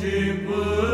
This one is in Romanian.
și până